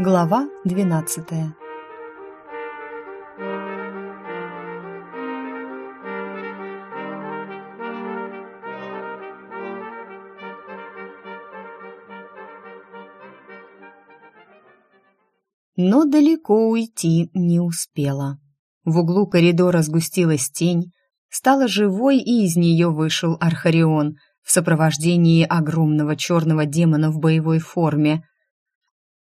Глава двенадцатая Но далеко уйти не успела. В углу коридора сгустилась тень, стала живой, и из нее вышел Архарион в сопровождении огромного черного демона в боевой форме.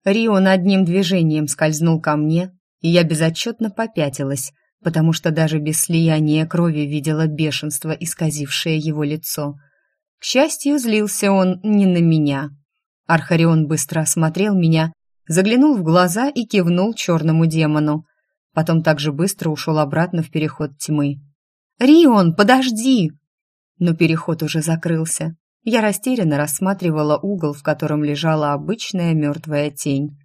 Рион одним движением скользнул ко мне, и я безотчетно попятилась, потому что даже без слияния крови видела бешенство, исказившее его лицо. К счастью, злился он не на меня. Архарион быстро осмотрел меня, заглянул в глаза и кивнул черному демону. Потом также быстро ушел обратно в переход тьмы. «Рион, подожди!» Но переход уже закрылся. Я растерянно рассматривала угол, в котором лежала обычная мертвая тень.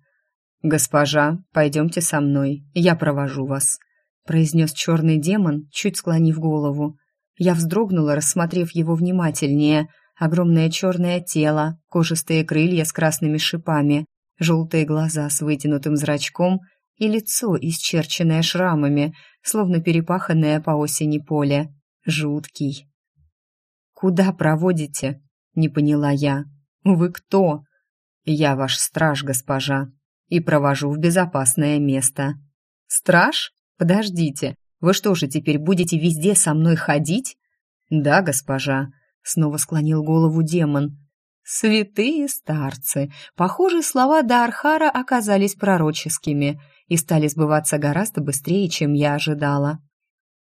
«Госпожа, пойдемте со мной, я провожу вас», — произнес черный демон, чуть склонив голову. Я вздрогнула, рассмотрев его внимательнее. Огромное черное тело, кожистые крылья с красными шипами, желтые глаза с вытянутым зрачком и лицо, исчерченное шрамами, словно перепаханное по осени поле. Жуткий. «Куда проводите?» — не поняла я. «Вы кто?» «Я ваш страж, госпожа, и провожу в безопасное место». «Страж? Подождите, вы что же теперь будете везде со мной ходить?» «Да, госпожа», — снова склонил голову демон. «Святые старцы! Похоже, слова Дархара оказались пророческими и стали сбываться гораздо быстрее, чем я ожидала.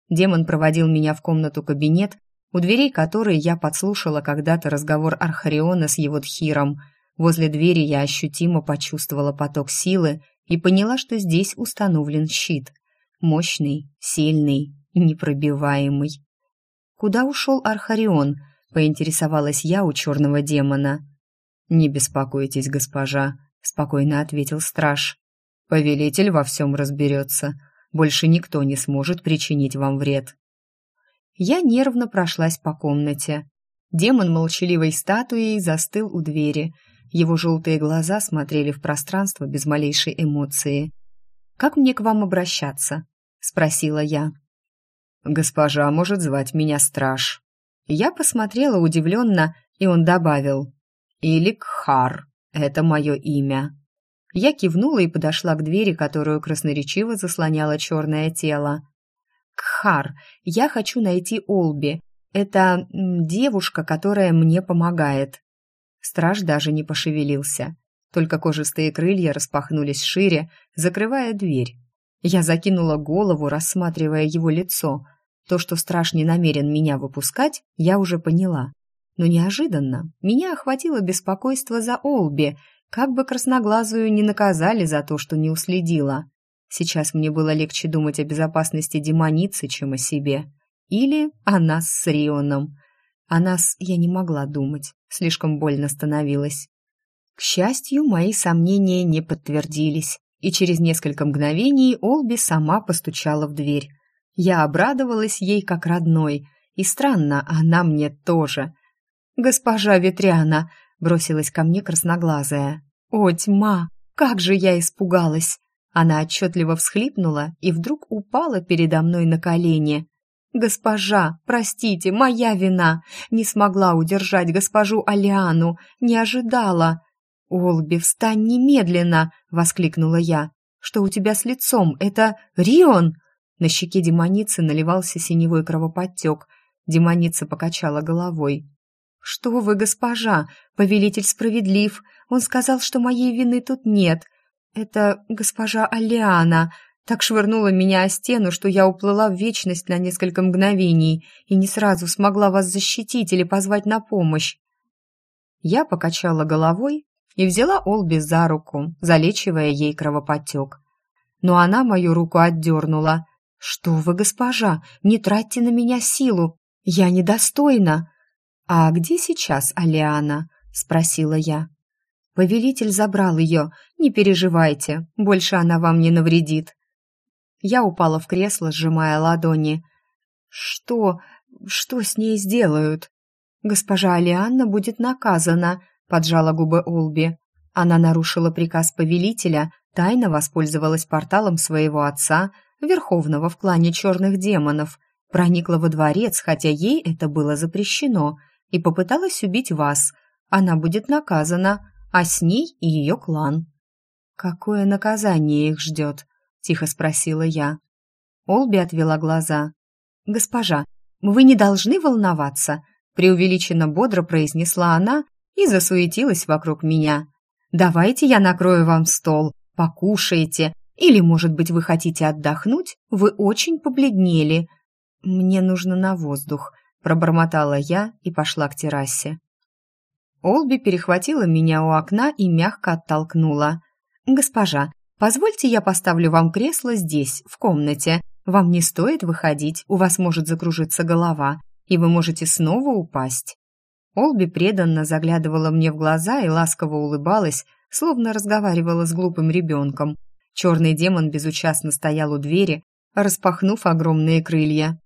Демон проводил меня в комнату-кабинет, у дверей которой я подслушала когда-то разговор Архариона с его тхиром. Возле двери я ощутимо почувствовала поток силы и поняла, что здесь установлен щит. Мощный, сильный, непробиваемый. «Куда ушел Архарион?» — поинтересовалась я у черного демона. «Не беспокойтесь, госпожа», — спокойно ответил страж. Повелитель во всем разберется. Больше никто не сможет причинить вам вред. Я нервно прошлась по комнате. Демон молчаливой статуей застыл у двери. Его желтые глаза смотрели в пространство без малейшей эмоции. «Как мне к вам обращаться?» — спросила я. «Госпожа может звать меня Страж». Я посмотрела удивленно, и он добавил. «Или Кхар. Это мое имя». Я кивнула и подошла к двери, которую красноречиво заслоняло черное тело. «Кхар, я хочу найти Олби. Это девушка, которая мне помогает». Страж даже не пошевелился. Только кожистые крылья распахнулись шире, закрывая дверь. Я закинула голову, рассматривая его лицо. То, что страж не намерен меня выпускать, я уже поняла. Но неожиданно меня охватило беспокойство за Олби — как бы красноглазую не наказали за то, что не уследила. Сейчас мне было легче думать о безопасности демоницы, чем о себе. Или о нас с Рионом. О нас я не могла думать, слишком больно становилось. К счастью, мои сомнения не подтвердились, и через несколько мгновений Олби сама постучала в дверь. Я обрадовалась ей как родной, и странно, она мне тоже. «Госпожа Ветряна!» бросилась ко мне красноглазая. «О, тьма! Как же я испугалась!» Она отчетливо всхлипнула и вдруг упала передо мной на колени. «Госпожа, простите, моя вина! Не смогла удержать госпожу Алиану, не ожидала!» «Олби, встань немедленно!» — воскликнула я. «Что у тебя с лицом? Это Рион!» На щеке демоницы наливался синевой кровоподтек. Демоница покачала головой. «Что вы, госпожа? Повелитель справедлив. Он сказал, что моей вины тут нет. Это госпожа Алиана. Так швырнула меня о стену, что я уплыла в вечность на несколько мгновений и не сразу смогла вас защитить или позвать на помощь». Я покачала головой и взяла Олби за руку, залечивая ей кровоподтек. Но она мою руку отдернула. «Что вы, госпожа, не тратьте на меня силу! Я недостойна!» «А где сейчас Алиана?» — спросила я. «Повелитель забрал ее. Не переживайте, больше она вам не навредит». Я упала в кресло, сжимая ладони. «Что? Что с ней сделают?» «Госпожа Алианна будет наказана», — поджала губы Олби. Она нарушила приказ повелителя, тайно воспользовалась порталом своего отца, верховного в клане черных демонов, проникла во дворец, хотя ей это было запрещено, и попыталась убить вас. Она будет наказана, а с ней и ее клан. «Какое наказание их ждет?» — тихо спросила я. Олби отвела глаза. «Госпожа, вы не должны волноваться», — преувеличенно бодро произнесла она и засуетилась вокруг меня. «Давайте я накрою вам стол, покушаете, или, может быть, вы хотите отдохнуть? Вы очень побледнели». «Мне нужно на воздух», — пробормотала я и пошла к террасе. Олби перехватила меня у окна и мягко оттолкнула. «Госпожа, позвольте я поставлю вам кресло здесь, в комнате. Вам не стоит выходить, у вас может закружиться голова, и вы можете снова упасть». Олби преданно заглядывала мне в глаза и ласково улыбалась, словно разговаривала с глупым ребенком. Черный демон безучастно стоял у двери, распахнув огромные крылья.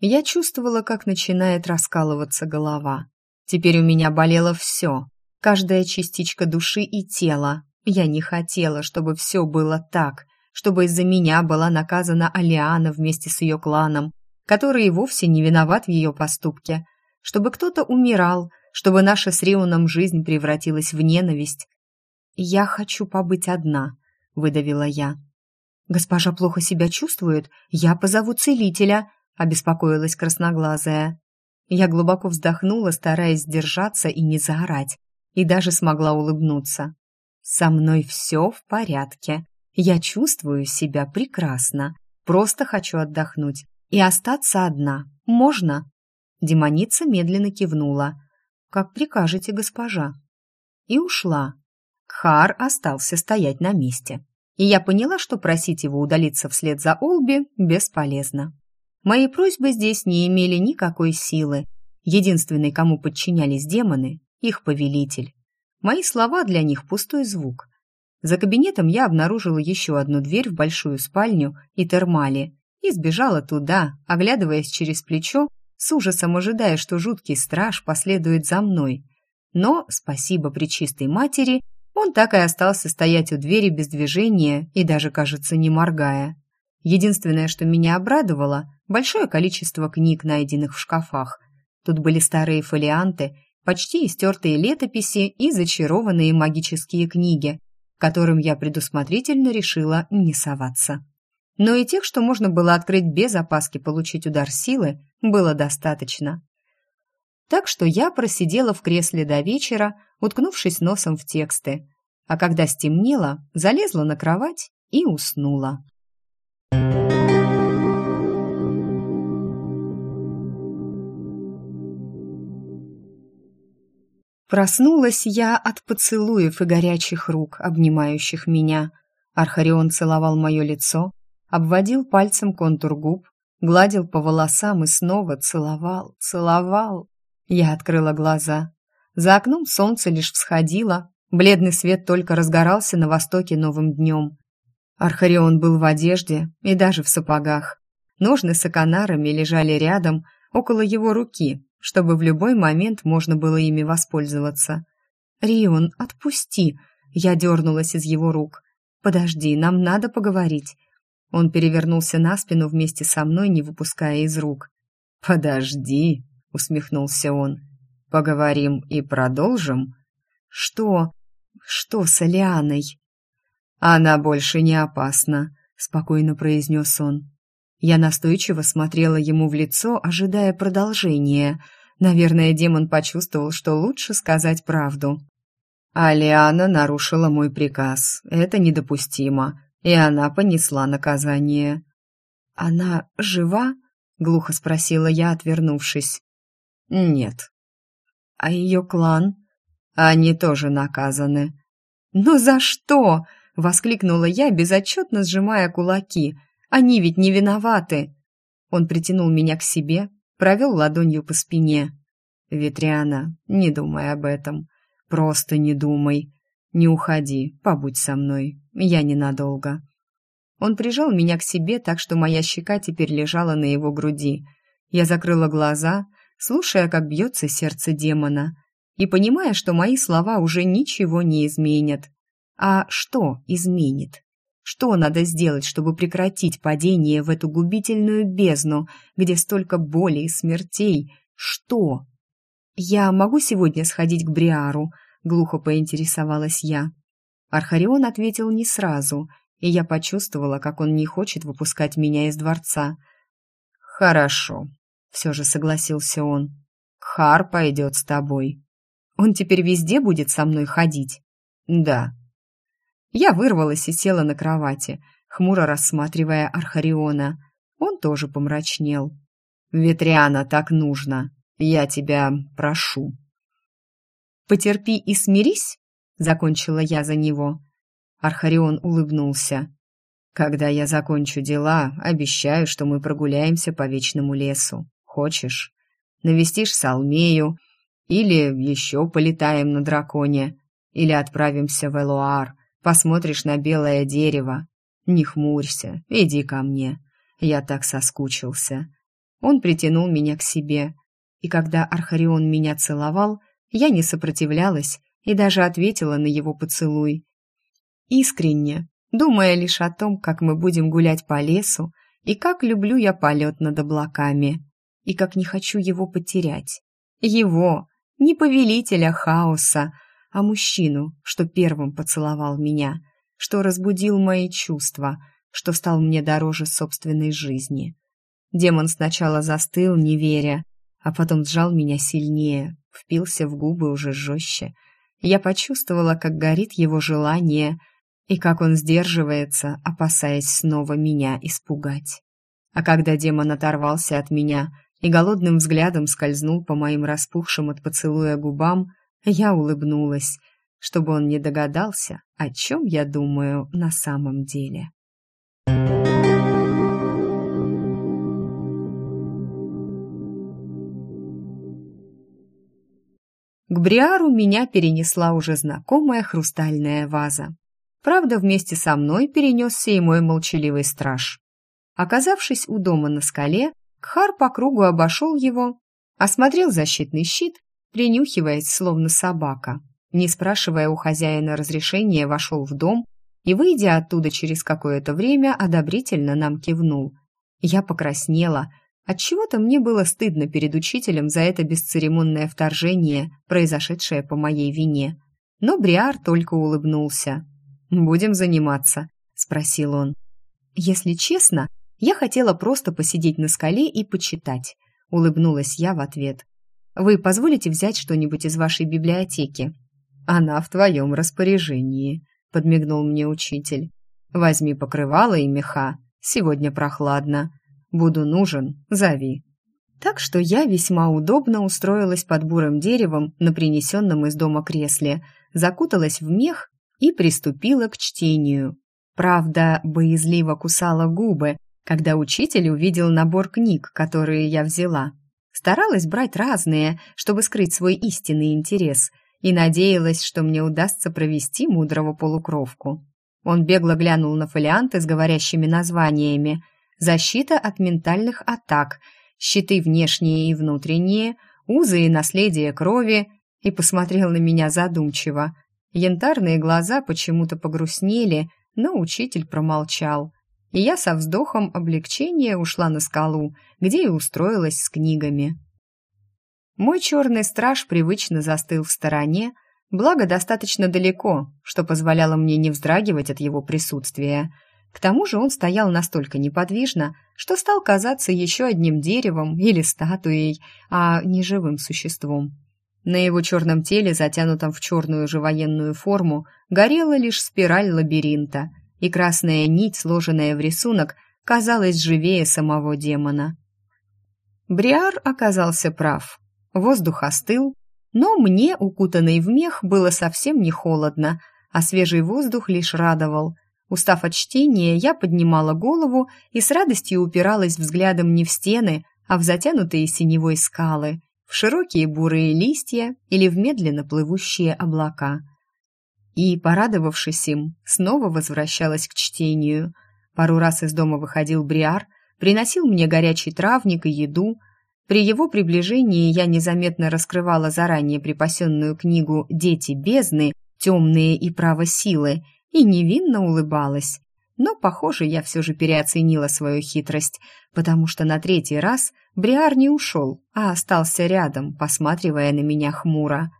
Я чувствовала, как начинает раскалываться голова. Теперь у меня болело все, каждая частичка души и тела. Я не хотела, чтобы все было так, чтобы из-за меня была наказана Алиана вместе с ее кланом, который и вовсе не виноват в ее поступке, чтобы кто-то умирал, чтобы наша с Рионом жизнь превратилась в ненависть. «Я хочу побыть одна», — выдавила я. «Госпожа плохо себя чувствует, я позову целителя», — обеспокоилась красноглазая. Я глубоко вздохнула, стараясь сдержаться и не заорать, и даже смогла улыбнуться. «Со мной все в порядке. Я чувствую себя прекрасно. Просто хочу отдохнуть и остаться одна. Можно?» Демоница медленно кивнула. «Как прикажете, госпожа». И ушла. Кхар остался стоять на месте. И я поняла, что просить его удалиться вслед за Олби бесполезно. Мои просьбы здесь не имели никакой силы. Единственный, кому подчинялись демоны, их повелитель. Мои слова для них пустой звук. За кабинетом я обнаружила еще одну дверь в большую спальню и термали и сбежала туда, оглядываясь через плечо с ужасом ожидая, что жуткий страж последует за мной. Но, спасибо Пречистой Матери, он так и остался стоять у двери без движения и даже, кажется, не моргая. Единственное, что меня обрадовало – большое количество книг, найденных в шкафах. Тут были старые фолианты, почти истертые летописи и зачарованные магические книги, которым я предусмотрительно решила не соваться но и тех, что можно было открыть без опаски получить удар силы, было достаточно. Так что я просидела в кресле до вечера, уткнувшись носом в тексты, а когда стемнело, залезла на кровать и уснула. Проснулась я от поцелуев и горячих рук, обнимающих меня. Архарион целовал мое лицо, обводил пальцем контур губ, гладил по волосам и снова целовал, целовал. Я открыла глаза. За окном солнце лишь всходило, бледный свет только разгорался на востоке новым днем. Архарион был в одежде и даже в сапогах. Ножны с оконарами лежали рядом, около его руки, чтобы в любой момент можно было ими воспользоваться. «Рион, отпусти!» Я дернулась из его рук. «Подожди, нам надо поговорить. Он перевернулся на спину вместе со мной, не выпуская из рук. «Подожди», — усмехнулся он. «Поговорим и продолжим?» «Что? Что с Алианой?» «Она больше не опасна», — спокойно произнес он. Я настойчиво смотрела ему в лицо, ожидая продолжения. Наверное, демон почувствовал, что лучше сказать правду. «Алиана нарушила мой приказ. Это недопустимо и она понесла наказание. «Она жива?» — глухо спросила я, отвернувшись. «Нет». «А ее клан?» «Они тоже наказаны». «Но за что?» — воскликнула я, безотчетно сжимая кулаки. «Они ведь не виноваты!» Он притянул меня к себе, провел ладонью по спине. «Ветряна, не думай об этом. Просто не думай. Не уходи, побудь со мной. Я ненадолго». Он прижал меня к себе, так что моя щека теперь лежала на его груди. Я закрыла глаза, слушая, как бьется сердце демона, и понимая, что мои слова уже ничего не изменят. А что изменит? Что надо сделать, чтобы прекратить падение в эту губительную бездну, где столько боли и смертей? Что? Я могу сегодня сходить к Бриару? Глухо поинтересовалась я. Архарион ответил не сразу, и я почувствовала, как он не хочет выпускать меня из дворца. «Хорошо», — все же согласился он. «Кхар пойдет с тобой». «Он теперь везде будет со мной ходить?» «Да». Я вырвалась и села на кровати, хмуро рассматривая Архариона. Он тоже помрачнел. «Ветриана, так нужно. Я тебя прошу». «Потерпи и смирись», — закончила я за него. Архарион улыбнулся. «Когда я закончу дела, обещаю, что мы прогуляемся по вечному лесу. Хочешь? Навестишь Салмею, или еще полетаем на драконе, или отправимся в Элуар, посмотришь на белое дерево. Не хмурься, иди ко мне. Я так соскучился». Он притянул меня к себе, и когда Архарион меня целовал, я не сопротивлялась и даже ответила на его поцелуй. Искренне, думая лишь о том, как мы будем гулять по лесу, и как люблю я полет над облаками, и как не хочу его потерять. Его, не повелителя хаоса, а мужчину, что первым поцеловал меня, что разбудил мои чувства, что стал мне дороже собственной жизни. Демон сначала застыл, не веря, а потом сжал меня сильнее, впился в губы уже жестче. Я почувствовала, как горит его желание — и как он сдерживается, опасаясь снова меня испугать. А когда демон оторвался от меня и голодным взглядом скользнул по моим распухшим от поцелуя губам, я улыбнулась, чтобы он не догадался, о чем я думаю на самом деле. К Бриару меня перенесла уже знакомая хрустальная ваза. Правда, вместе со мной перенесся и мой молчаливый страж. Оказавшись у дома на скале, Кхар по кругу обошел его, осмотрел защитный щит, принюхиваясь, словно собака. Не спрашивая у хозяина разрешения, вошел в дом и, выйдя оттуда через какое-то время, одобрительно нам кивнул. Я покраснела. Отчего-то мне было стыдно перед учителем за это бесцеремонное вторжение, произошедшее по моей вине. Но Бриар только улыбнулся. «Будем заниматься?» — спросил он. «Если честно, я хотела просто посидеть на скале и почитать», — улыбнулась я в ответ. «Вы позволите взять что-нибудь из вашей библиотеки?» «Она в твоем распоряжении», — подмигнул мне учитель. «Возьми покрывало и меха. Сегодня прохладно. Буду нужен, зови». Так что я весьма удобно устроилась под бурым деревом на принесенном из дома кресле, закуталась в мех и приступила к чтению. Правда, боязливо кусала губы, когда учитель увидел набор книг, которые я взяла. Старалась брать разные, чтобы скрыть свой истинный интерес, и надеялась, что мне удастся провести мудрого полукровку. Он бегло глянул на фолианты с говорящими названиями «Защита от ментальных атак», «Щиты внешние и внутренние», «Узы и наследие крови» и посмотрел на меня задумчиво. Янтарные глаза почему-то погрустнели, но учитель промолчал. И я со вздохом облегчения ушла на скалу, где и устроилась с книгами. Мой черный страж привычно застыл в стороне, благо достаточно далеко, что позволяло мне не вздрагивать от его присутствия. К тому же он стоял настолько неподвижно, что стал казаться еще одним деревом или статуей, а не живым существом. На его черном теле, затянутом в черную же военную форму, горела лишь спираль лабиринта, и красная нить, сложенная в рисунок, казалась живее самого демона. Бриар оказался прав. Воздух остыл, но мне, укутанной в мех, было совсем не холодно, а свежий воздух лишь радовал. Устав от чтения, я поднимала голову и с радостью упиралась взглядом не в стены, а в затянутые синевой скалы — в широкие бурые листья или в медленно плывущие облака. И, порадовавшись им, снова возвращалась к чтению. Пару раз из дома выходил Бриар, приносил мне горячий травник и еду. При его приближении я незаметно раскрывала заранее припасенную книгу «Дети бездны» темные и право силы, и невинно улыбалась. Но, похоже, я все же переоценила свою хитрость, потому что на третий раз Бриар не ушел, а остался рядом, посматривая на меня хмуро.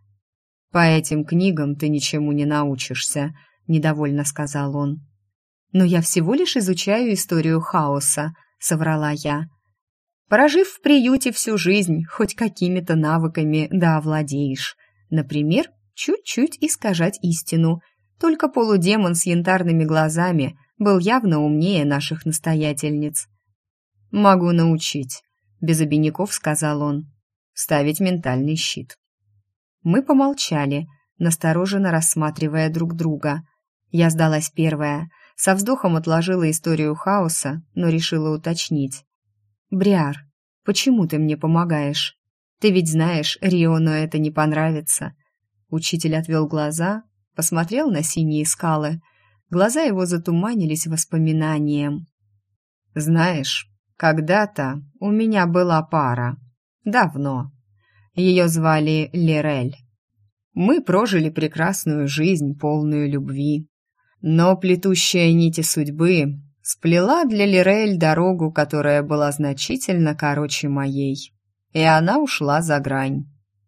«По этим книгам ты ничему не научишься», — недовольно сказал он. «Но я всего лишь изучаю историю хаоса», — соврала я. «Прожив в приюте всю жизнь, хоть какими-то навыками да овладеешь. Например, чуть-чуть искажать истину. Только полудемон с янтарными глазами был явно умнее наших настоятельниц. «Могу научить», — без обиняков сказал он. «Ставить ментальный щит». Мы помолчали, настороженно рассматривая друг друга. Я сдалась первая, со вздохом отложила историю хаоса, но решила уточнить. «Бриар, почему ты мне помогаешь? Ты ведь знаешь, Риону это не понравится». Учитель отвел глаза, посмотрел на синие скалы. Глаза его затуманились воспоминанием. «Знаешь, когда-то у меня была пара. Давно. Ее звали Лерель. Мы прожили прекрасную жизнь, полную любви. Но плетущая нити судьбы сплела для Лерель дорогу, которая была значительно короче моей. И она ушла за грань.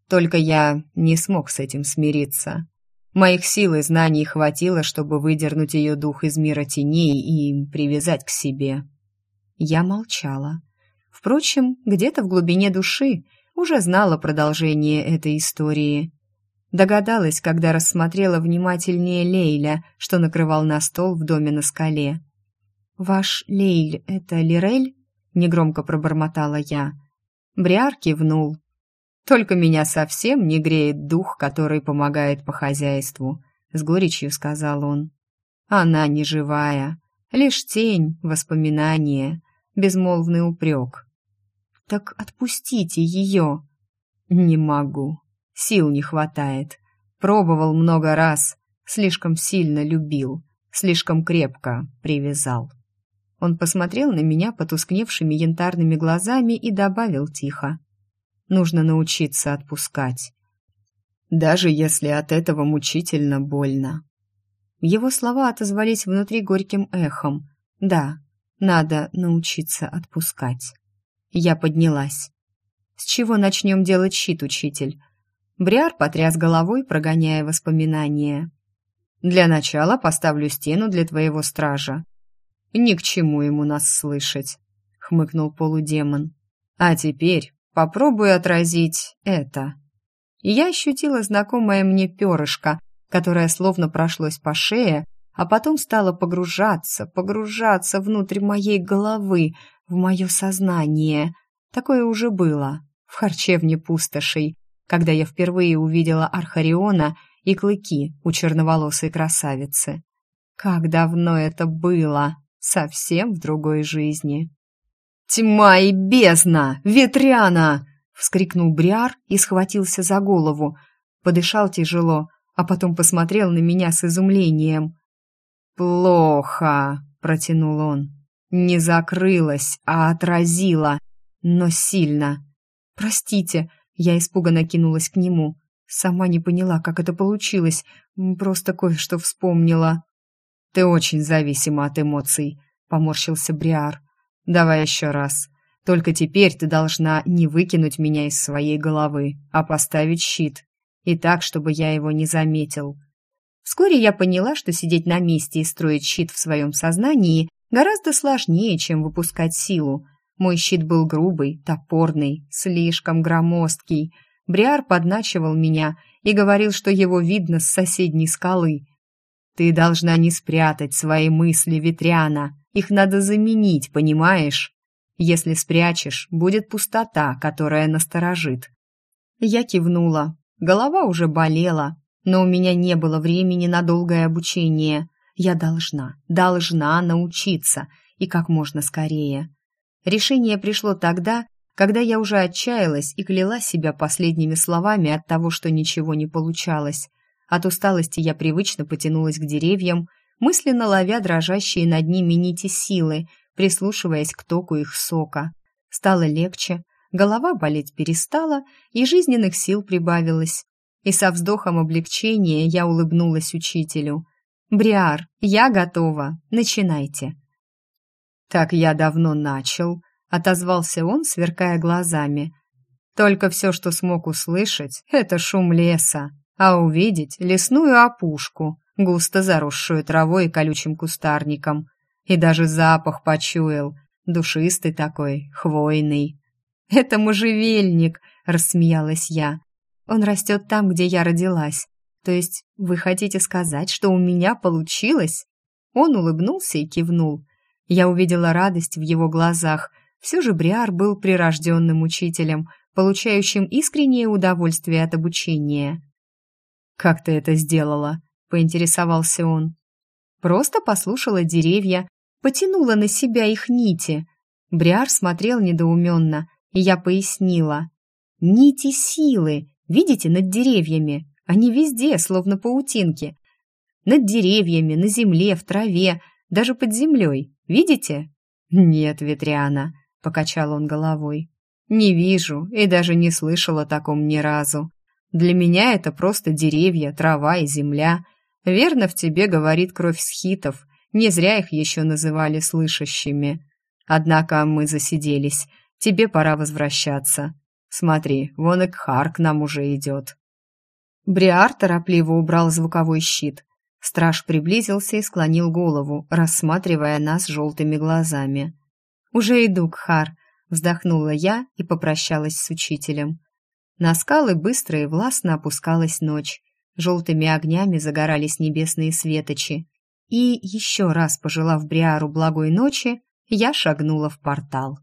Только я не смог с этим смириться. Моих сил и знаний хватило, чтобы выдернуть ее дух из мира теней и привязать к себе. Я молчала. Впрочем, где-то в глубине души уже знала продолжение этой истории. Догадалась, когда рассмотрела внимательнее Лейля, что накрывал на стол в доме на скале. «Ваш Лейль — это Лирель?» — негромко пробормотала я. Бриар кивнул. «Только меня совсем не греет дух, который помогает по хозяйству», — с горечью сказал он. «Она не живая, лишь тень, воспоминание, безмолвный упрек. «Так отпустите ее!» «Не могу. Сил не хватает. Пробовал много раз. Слишком сильно любил. Слишком крепко привязал». Он посмотрел на меня потускневшими янтарными глазами и добавил тихо. «Нужно научиться отпускать. Даже если от этого мучительно больно». Его слова отозвались внутри горьким эхом. «Да, надо научиться отпускать. Я поднялась. С чего начнем делать щит, учитель? Бриар потряс головой, прогоняя воспоминания. Для начала поставлю стену для твоего стража. Ни к чему ему нас слышать, хмыкнул полудемон. А теперь попробуй отразить это. Я ощутила знакомое мне перышко, которое словно прошлось по шее, а потом стала погружаться, погружаться внутрь моей головы, в мое сознание. Такое уже было в харчевне пустошей, когда я впервые увидела Архариона и клыки у черноволосой красавицы. Как давно это было, совсем в другой жизни. «Тьма и бездна! Ветряна!» — вскрикнул Бриар и схватился за голову. Подышал тяжело, а потом посмотрел на меня с изумлением. «Плохо», — протянул он. «Не закрылась, а отразила, но сильно». «Простите», — я испуганно кинулась к нему. Сама не поняла, как это получилось, просто кое-что вспомнила. «Ты очень зависима от эмоций», — поморщился Бриар. «Давай еще раз. Только теперь ты должна не выкинуть меня из своей головы, а поставить щит. И так, чтобы я его не заметил. Вскоре я поняла, что сидеть на месте и строить щит в своем сознании гораздо сложнее, чем выпускать силу. Мой щит был грубый, топорный, слишком громоздкий. Бриар подначивал меня и говорил, что его видно с соседней скалы. «Ты должна не спрятать свои мысли, Ветряна. Их надо заменить, понимаешь? Если спрячешь, будет пустота, которая насторожит». Я кивнула. Голова уже болела, но у меня не было времени на долгое обучение. Я должна, должна научиться, и как можно скорее. Решение пришло тогда, когда я уже отчаялась и кляла себя последними словами от того, что ничего не получалось. От усталости я привычно потянулась к деревьям, мысленно ловя дрожащие над ними нити силы, прислушиваясь к току их сока. Стало легче, голова болеть перестала, и жизненных сил прибавилось. и со вздохом облегчения я улыбнулась учителю. «Бриар, я готова. Начинайте». «Так я давно начал», — отозвался он, сверкая глазами. «Только все, что смог услышать, — это шум леса, а увидеть — лесную опушку, густо заросшую травой и колючим кустарником. И даже запах почуял, душистый такой, хвойный. «Это можжевельник», — рассмеялась я. «Он растет там, где я родилась. То есть вы хотите сказать, что у меня получилось?» Он улыбнулся и кивнул. Я увидела радость в его глазах. Все же Бриар был прирожденным учителем, получающим искреннее удовольствие от обучения. «Как ты это сделала?» — поинтересовался он. «Просто послушала деревья, потянула на себя их нити». Бриар смотрел недоуменно, и я пояснила. «Нити силы, видите, над деревьями. Они везде, словно паутинки. Над деревьями, на земле, в траве, даже под землей. Видите?» «Нет, Ветряна», — покачал он головой. «Не вижу и даже не слышал о таком ни разу. Для меня это просто деревья, трава и земля. Верно в тебе говорит кровь схитов. Не зря их еще называли слышащими. Однако мы засиделись. Тебе пора возвращаться. Смотри, вон и Кхар к нам уже идет». Бриар торопливо убрал звуковой щит. Страж приблизился и склонил голову, рассматривая нас желтыми глазами. «Уже иду, Кхар», — вздохнула я и попрощалась с учителем. На скалы быстро и властно опускалась ночь. Желтыми огнями загорались небесные светочи. И, еще раз пожелав Бриару благой ночи, я шагнула в портал.